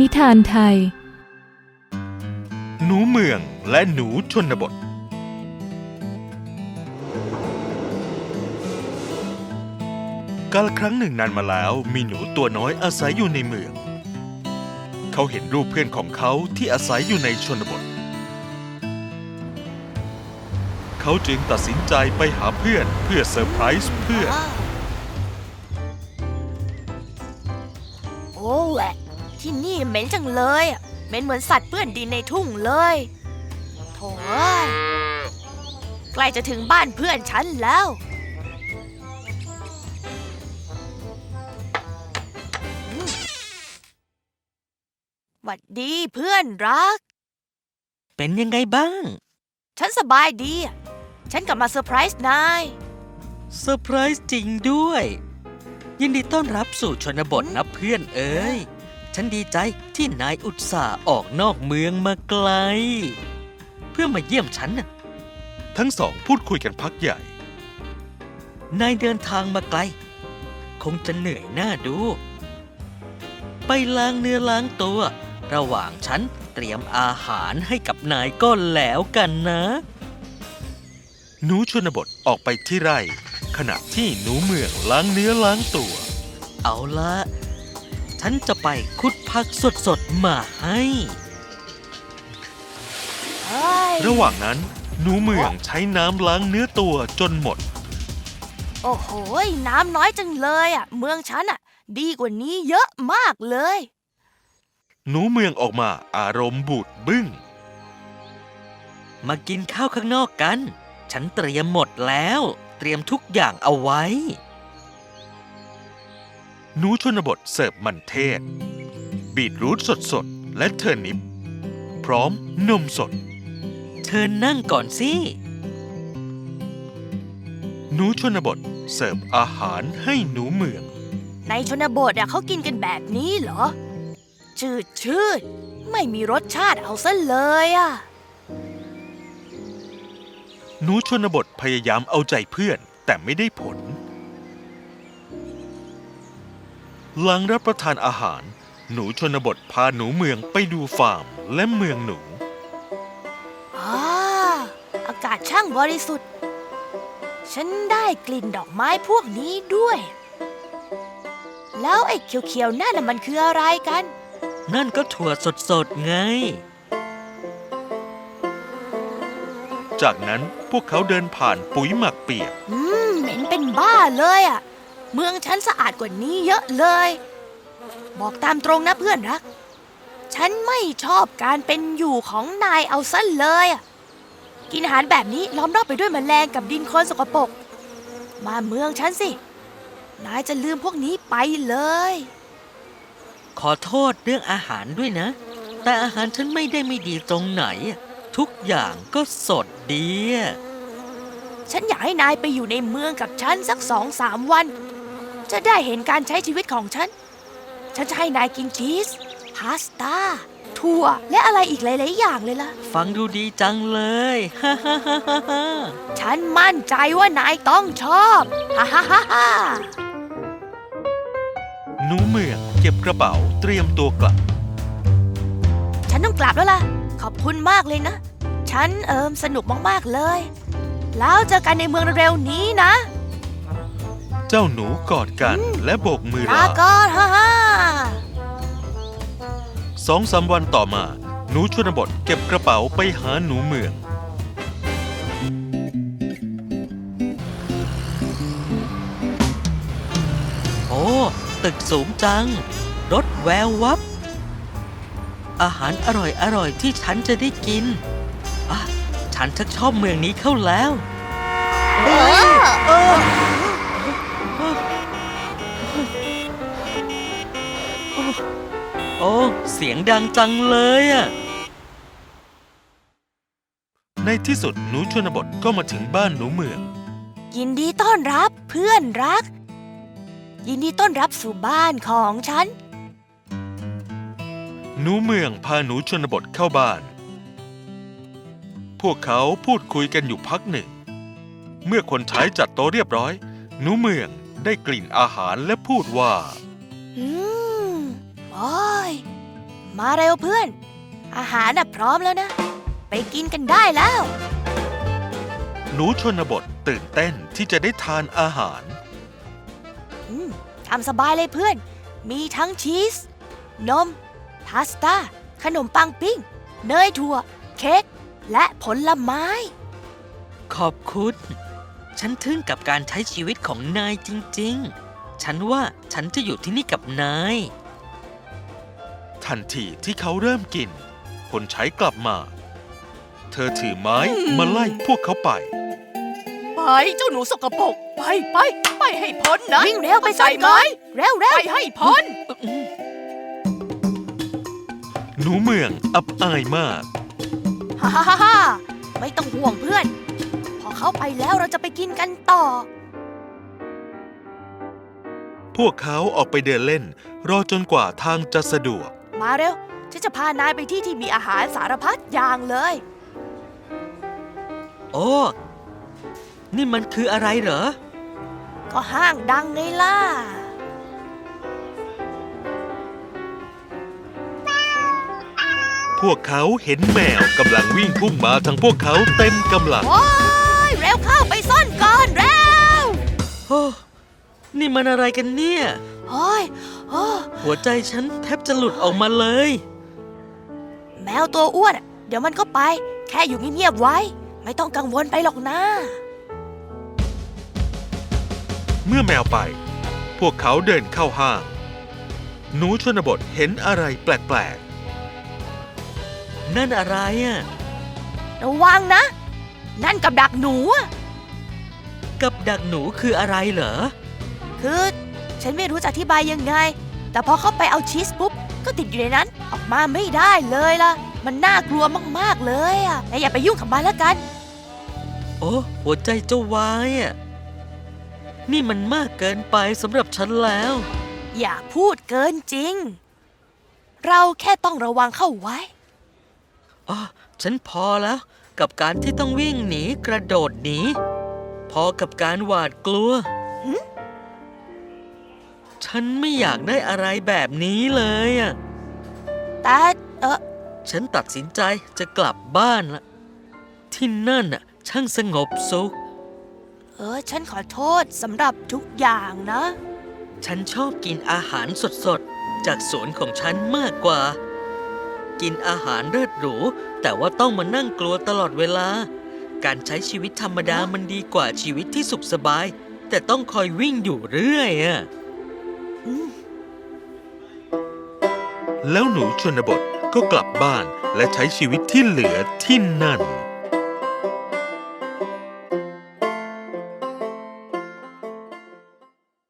นิทานไทย หนูเมืองและหนูชนบท กาลครั้งหนึ่งนานมาแล้วมีหนูตัวน้อยอาศัยอยู่ในเมือง เขาเห็นรูปเพื่อนของเขาที่อาศัยอยู่ในชนบท เขาจึงตัดสินใจไปหาเพื่อนเพื่อเซอร์ไพรส์เพื่อน โอ้แหวะ ที่นี่เหม็นจังเลยอะเหม็นเหมือนสัตว์เปื้อนดินในทุ่งเลยโถ่เอ้ยใกล้จะถึงบ้านเพื่อนฉันแล้วอืมหวัดดีเพื่อนรัก เป็นยังไงบ้าง ฉันสบายดีอะฉันกลับมาเซอร์ไพรส์นายเซอร์ไพรส์จริงด้วย ยินดีต้อนรับสู่ชนบทนะเพื่อนเอ้ย ฉันดีใจที่นายอุตส่าห์ออกนอกเมืองมาไกล เพื่อมาเยี่ยมฉันน่ะ ทั้งสองพูดคุยกันพักใหญ่ นายเดินทางมาไกล คงจะเหนื่อยน่าดู ไปล้างเนื้อล้างตัว ระหว่างฉันเตรียมอาหารให้กับนายก็แล้วกันนะ หนูชนบทออกไปที่ไร่ ขณะที่หนูเมืองล้างเนื้อล้างตัว เอาละ ฉันจะไปขุดผักสดๆ มาให้เฮ้ยระหว่างนั้น หนูเมืองใช้น้ำล้างเนื้อตัวจนหมด โอ้โหยน้ำน้อยจังเลยอะ เมืองฉันอะ ดีกว่านี้เยอะมากเลย หนูเมืองออกมาอารมณ์บูดบึ้ง มากินข้าวข้างนอกกัน ฉันเตรียมหมดแล้ว เตรียมทุกอย่างเอาไว้ หนูชนบทเสิร์ฟมันเทศ บีทรูทสดๆและ turnip พร้อมนมสดเชิญนั่งก่อนสิ หนูชนบทเสิร์ฟอาหารให้หนูเมือง ในชนบทอะเขากินกันแบบนี้เหรอ จืดชืดไม่มีรสชาติเอาซะเลยอะหนูชนบทพยายามเอาใจเพื่อนแต่ไม่ได้ผล หลังรับประทานอาหาร หนูชนบทพาหนูเมืองไปดูฟาร์มและเมืองหนูอ่าอากาศช่างบริสุทธิ์ ฉันได้กลิ่นดอกไม้พวกนี้ด้วย แล้วไอ้เขียวๆนั่นน่ะมันคืออะไรกัน นั่นก็ถั่วสดๆไง จากนั้นพวกเขาเดินผ่านปุ๋ยหมักเปียก อืมเหม็นเป็นบ้าเลยอะ เมืองฉันสะอาดกว่านี้เยอะเลย บอกตามตรงนะเพื่อนรัก ฉันไม่ชอบการเป็นอยู่ของนายเอาซะเลยอะกินอาหารแบบนี้ล้อมรอบไปด้วยแมลงกับดินโคลนสกปรกมาเมืองฉันสิ นายจะลืมพวกนี้ไปเลย ขอโทษเรื่องอาหารด้วยนะ แต่อาหารฉันไม่ได้ไม่ดีตรงไหน ทุกอย่างก็สดดีอะฉันอยากให้นายไปอยู่ในเมืองกับฉันสักสองสามวัน จะได้เห็นการใช้ชีวิตของฉัน ฉันจะให้นายกินชีสพาสต้าถั่วและอะไรอีกหลาย ๆ อย่างเลยล่ะ ฟังดูดีจังเลยฮ่าฮ่าฮ่าฮ่าฮ่าฉันมั่นใจว่านายต้องชอบ ฮ่าฮ่าฮ่าฮ่าหนูเมืองเก็บกระเป๋าเตรียมตัวกลับ ฉันต้องกลับแล้วล่ะ ขอบคุณมากเลยนะ ฉันเอิมสนุกมาก ๆ เลย แล้วเจอกันในเมืองเร็วๆนี้นะ เจ้าหนูกอดกันและโบกมือลาลาก่อนฮ่าฮ่าสองสามวันต่อมา หนูชนบทเก็บกระเป๋าไปหาหนูเมือง โอ้ ตึกสูงจัง รถแวววับ อาหารอร่อยอร่อยที่ฉันจะได้กินอะฉันชักชอบเมืองนี้เข้าแล้ว เออ เออ โอ้ เสียงดังจังเลยอะในที่สุดหนูชนบทก็มาถึงบ้านหนูเมือง ยินดีต้อนรับเพื่อนรัก ยินดีต้อนรับสู่บ้านของฉัน หนูเมืองพาหนูชนบทเข้าบ้าน พวกเขาพูดคุยกันอยู่พักหนึ่ง เมื่อคนใช้จัดโต๊ะเรียบร้อย หนูเมืองได้กลิ่นอาหารและพูดว่า อืมโอ้ย มาเร็วเพื่อน อาหารน่ะพร้อมแล้วนะ ไปกินกันได้แล้ว หนูชนบทตื่นเต้นที่จะได้ทานอาหาร อืมทำสบายเลยเพื่อน มีทั้งชีส นม พาสต้า ขนมปังปิ้ง เนยถั่ว เค้ก และผลไม้ ขอบคุณ ฉันทึ่งกับการใช้ชีวิตของนายจริง ๆ ฉันว่าฉันจะอยู่ที่นี่กับนาย ทันทีที่เขาเริ่มกิน คนใช้กลับมา เธอถือไม้มาไล่พวกเขาไป ไปเจ้าหนูสกปรกไปไปไปให้พ้นนะวิ่งเร็วไปเข้าซ่อนใจไหมก่อนเร็วเร็ไปวให้พ้น หนูเมืองอับอายมากฮ่าฮ่าฮ่าฮ่าไม่ต้องห่วงเพื่อน พอเข้าไปแล้วเราจะไปกินกันต่อ พวกเขาออกไปเดินเล่น รอจนกว่าทางจะสะดวก มาเร็ว ฉันจะพานายไปที่ที่มีอาหารสารพัดอย่างเลย โอ้ นี่มันคืออะไรเหรอ ก็ห้างดังไงล่ะ พวกเขาเห็นแมวกำลังวิ่งพุ่งมาทางพวกเขาเต็มกำลัง โอ้ยเร็วเข้าไปซ่อนก่อนเร็ว โอ้ นี่มันอะไรกันเนี่ย โอ้ยโอ้ หัวใจฉันแทบจะหลุดออกมาเลย แมวตัวอ้วนอะเดี๋ยวมันก็ไป แค่อยู่เงียบๆไว้ ไม่ต้องกังวลไปหรอกนะ เมื่อแมวไป พวกเขาเดินเข้าห้าง หนูชนบทเห็นอะไรแปลกนั่นอะไรอะ ระวังนะ นั่นกับดักหนูอะกับดักหนูคืออะไรเหรอ คือ ฉันไม่รู้จะอธิบายยังไง แต่พอเข้าไปเอาชีสปุ๊บ ก็ติดอยู่ในนั้น ออกมาไม่ได้เลยล่ะ มันน่ากลัวมากๆเลยอะแต่อย่าไปยุ่งกับมันแล้วกัน โอ้หัวใจเจ้าวายอะ นี่มันมากเกินไปสำหรับฉันแล้ว อย่าพูดเกินจริง เราแค่ต้องระวังเข้าไว้ อ๋อ ฉันพอแล้วกับการที่ต้องวิ่งหนีกระโดดหนี พอกับการหวาดกลัวหึ ฉันไม่อยากได้อะไรแบบนี้เลยอะแต่เออฉันตัดสินใจจะกลับบ้านละที่นั่นน่ะช่างสงบสุข เออ ฉันขอโทษสำหรับทุกอย่างนะ ฉันชอบกินอาหารสดๆ จากสวนของฉันมากกว่า กินอาหารเลิศหรู แต่ว่าต้องมานั่งกลัวตลอดเวลา การใช้ชีวิตธรรมดามันดีกว่าชีวิตที่สุขสบาย แต่ต้องคอยวิ่งอยู่เรื่อยอะๆ แล้วหนูชนบทก็กลับบ้านและใช้ชีวิตที่เหลือที่นั่น